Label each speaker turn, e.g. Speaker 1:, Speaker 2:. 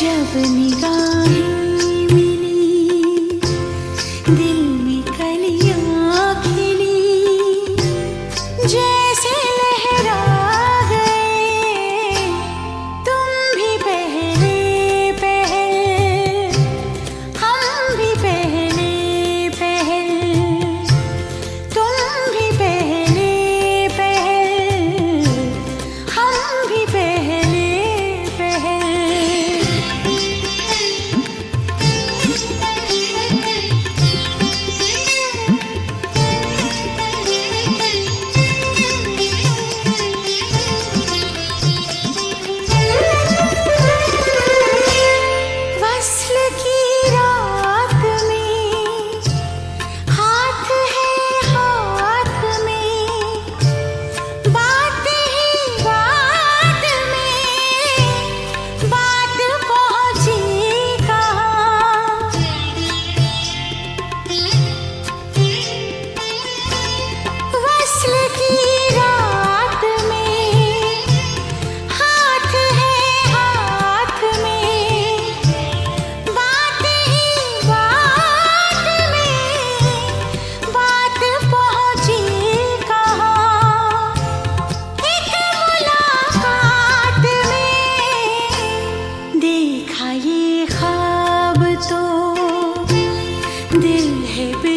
Speaker 1: जब निगाहें ये खाब तो दिल है